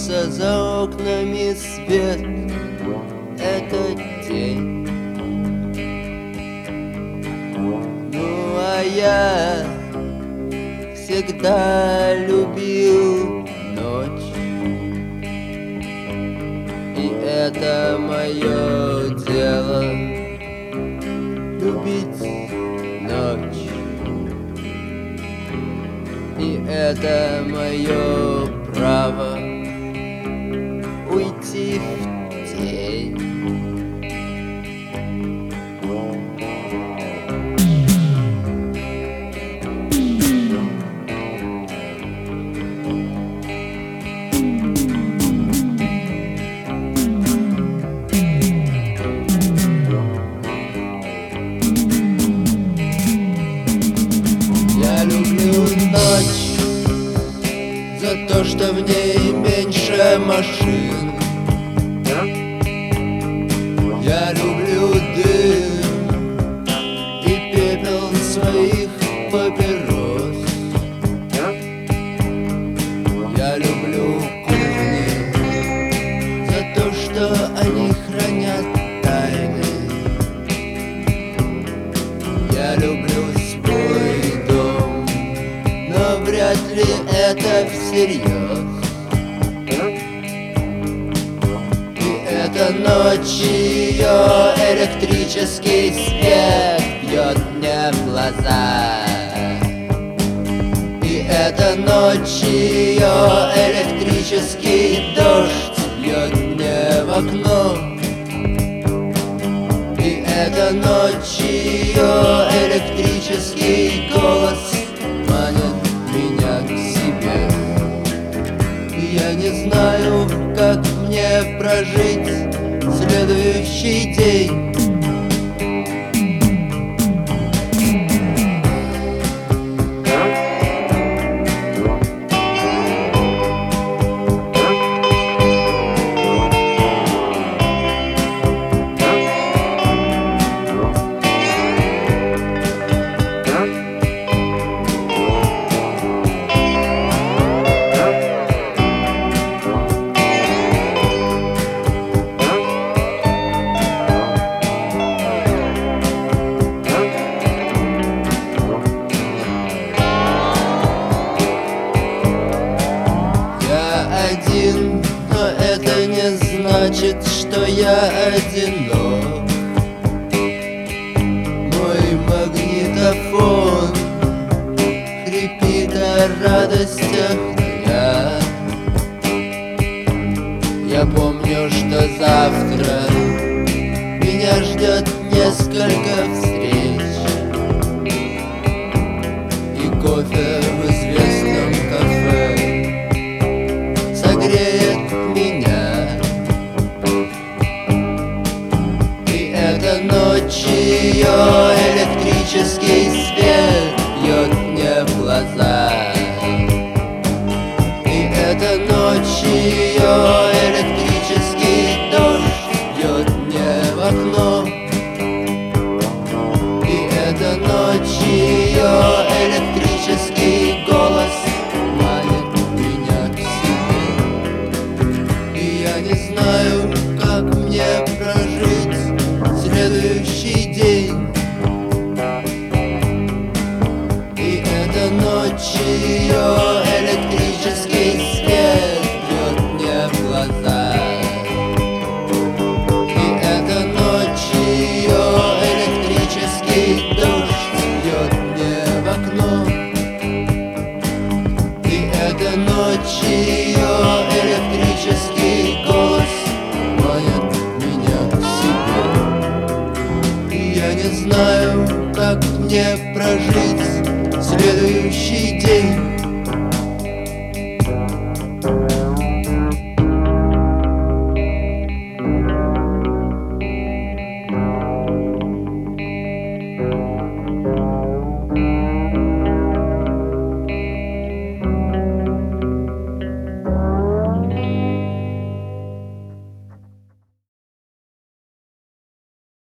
Льется за окнами свет. Это день. Ну а я всегда любил ночь. И это мое дело Любить ночь. И это мое право Уйти в ночь За то, что в ней меньше машин Я люблю дым И пепел своих папирос Я люблю кухни За то, что они хранят тайны я люблю свой дом, но вряд ли это всерьез. Ночь ее электрический свет бьет мне в глаза. И эта ночь ее электрический дождь бьет мне в окно. И эта ночь ее электрический голос манит меня к себе И я не знаю, как мне прожить следующий день значит, что я одинок. Мой магнитофон хрипит о радостях дня. Я помню, что завтра меня ждет несколько встреч ночь ее электрический свет бьет мне в глаза. И эта ночь не знаю, как мне прожить следующий день